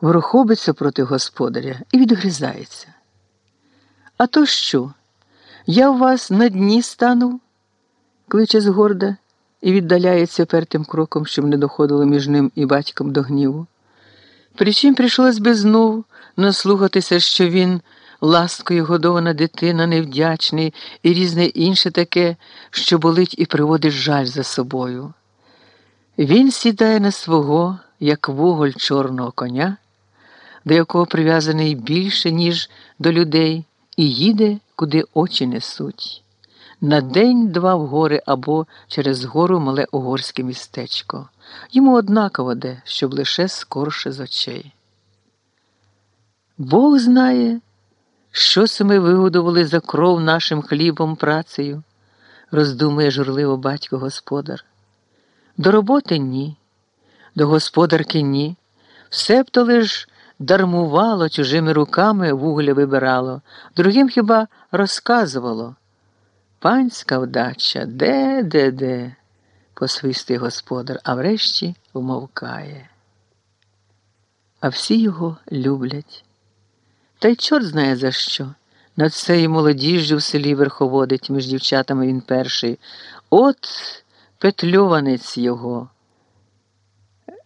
ворохобиться проти господаря і відгризається. А то що? Я у вас на дні стану? кличе згорда і віддаляється пертим кроком, щоб не доходило між ним і батьком до гніву. Причим прийшлось би знов наслухатися, що він ласкою годована дитина, невдячний і різне інше таке, що болить і приводить жаль за собою. Він сідає на свого, як вуголь чорного коня, до якого прив'язаний більше, ніж до людей, і їде, куди очі несуть. На день-два в гори або через гору мале угорське містечко. Йому однаково де, щоб лише скорше з очей. Бог знає, що це ми вигодували за кров нашим хлібом працею, роздумує журливо батько господар. До роботи ні, до господарки ні. Все б то лиш дармувало чужими руками вугля вибирало, другим хіба розказувало. Панська вдача де, де, де, посвистий господар, а врешті вмовкає. А всі його люблять. Та й чорт знає за що. Над цією молодіжжю в селі верховодить між дівчатами він перший. От петльованець його.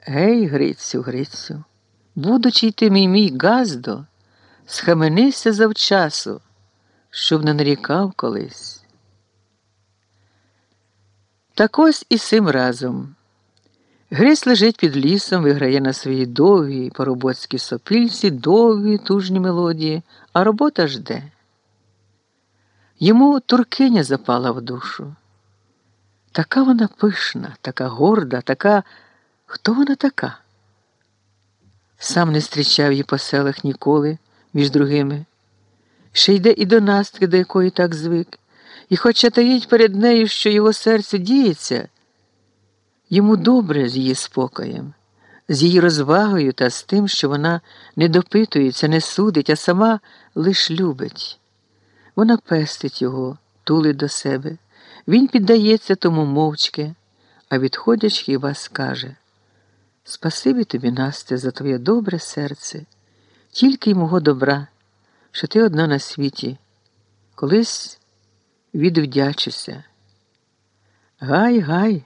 Гей, Грицю, Грицю, будучи ти мій мій газдо, схаменися завчасу, щоб не нарікав колись. Так ось і сим разом. Грись лежить під лісом, виграє на своїй довгій поробоцькій сопільці довгі тужні мелодії, а робота жде. Йому туркиня запала в душу. Така вона пишна, така горда, така. Хто вона така? Сам не зустрічав її по селах ніколи, між другими. Ще йде і до настки, до якої так звик, і хоча таїть перед нею, що його серце діється. Йому добре з її спокоєм, з її розвагою та з тим, що вона не допитується, не судить, а сама лиш любить. Вона пестить його, тулить до себе. Він піддається тому мовчки, а відходячи, хіба скаже Спасибі тобі, Насте, за твоє добре серце, тільки й мого добра, що ти одна на світі. Колись відвдячуся. Гай, гай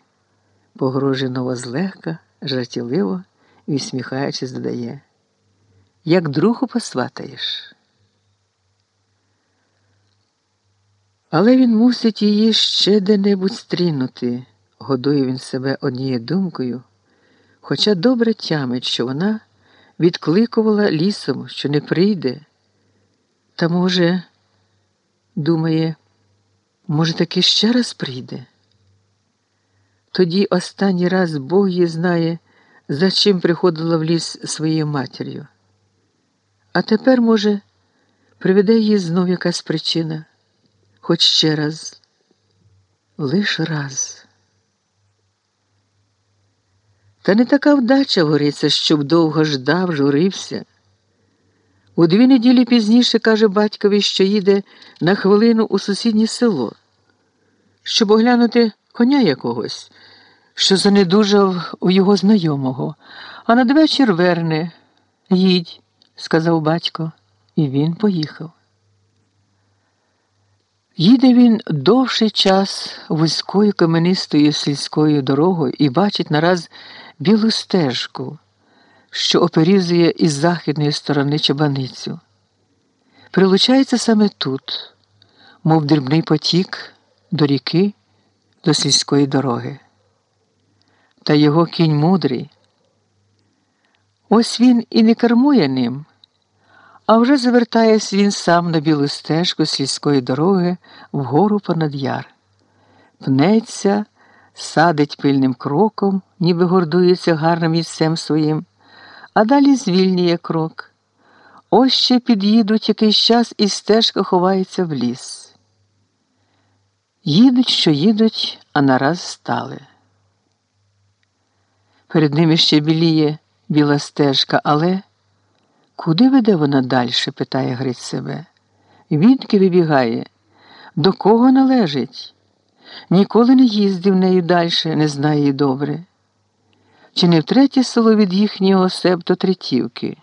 погрожує новозлегка, жартівливо і усміхаючись, додає. Як другу посватаєш. Але він мусить її ще де-небудь стрінути, годує він себе однією думкою, хоча добре тямить, що вона відкликувала лісом, що не прийде, та, може, думає, може, таки ще раз прийде. Тоді останній раз Бог її знає, за чим приходила в ліс своєю матір'ю. А тепер, може, приведе її знов якась причина, хоч ще раз, лиш раз. Та не така вдача гориться, щоб довго ждав, журився. У дві неділі пізніше каже батькові, що їде на хвилину у сусіднє село, щоб оглянути коня якогось що занедужав у його знайомого, а надвечір верне. Їдь, сказав батько, і він поїхав. Їде він довший час вузькою каменистою сільською дорогою і бачить нараз білу стежку, що оперізує із західної сторони чабаницю. Прилучається саме тут, мов дрібний потік до ріки, до сільської дороги та його кінь мудрий. Ось він і не кермує ним, а вже завертається він сам на білу стежку сільської дороги вгору понад яр, пнеться, садить пильним кроком, ніби гордується гарним місцем своїм, а далі звільнює крок. Ось ще під'їдуть якийсь час і стежка ховається в ліс. Їдуть, що їдуть, а нараз стали. Перед ними ще біліє біла стежка, але куди веде вона далі? питає Гриць себе. Відки вибігає? До кого належить? Ніколи не їздив нею далі, не знає її добре. Чи не втретє село від їхнього септо Третівки?